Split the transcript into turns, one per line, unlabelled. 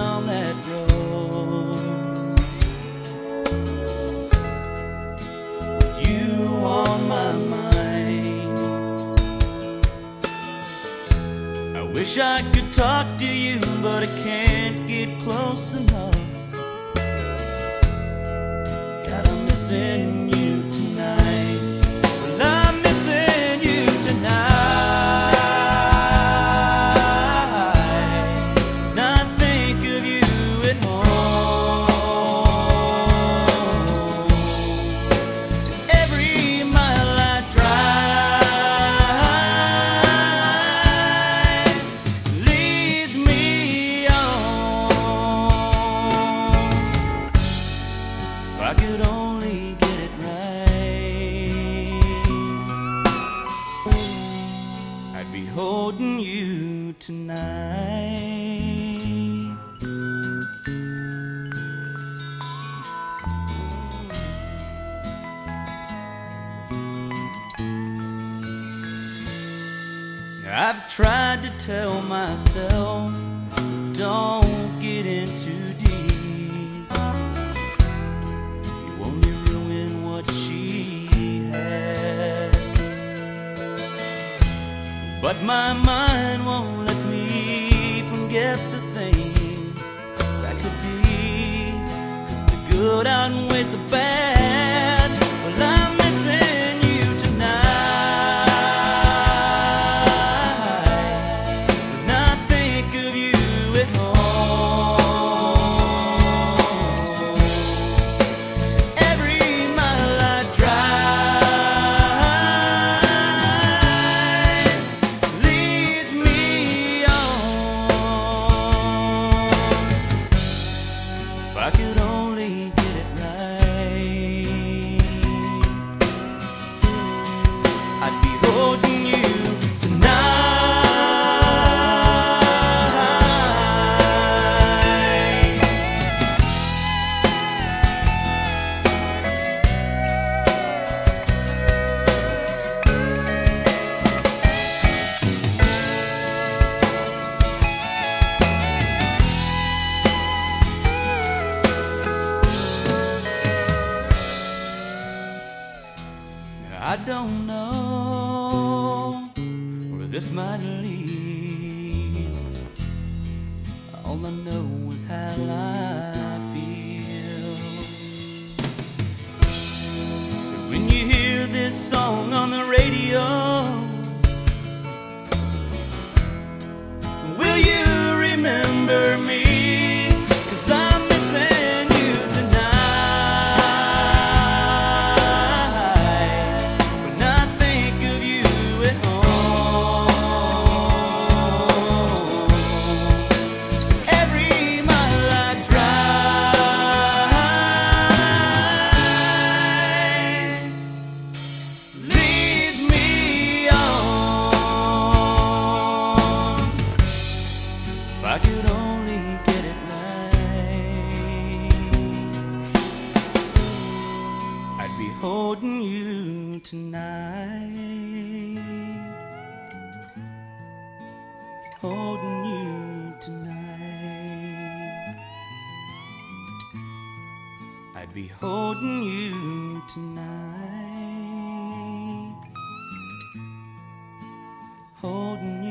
down that road. With you on my mind. I wish I could talk to you, but I can't get close enough. God, I'm holding you tonight. I've tried to tell myself, don't get in But my mind won't let me forget the things that could be. Cause the good outweighs the bad. I don't know where this might lead. All I know is how I feel. When you hear this song on the radio, I'd be holding you tonight. Holding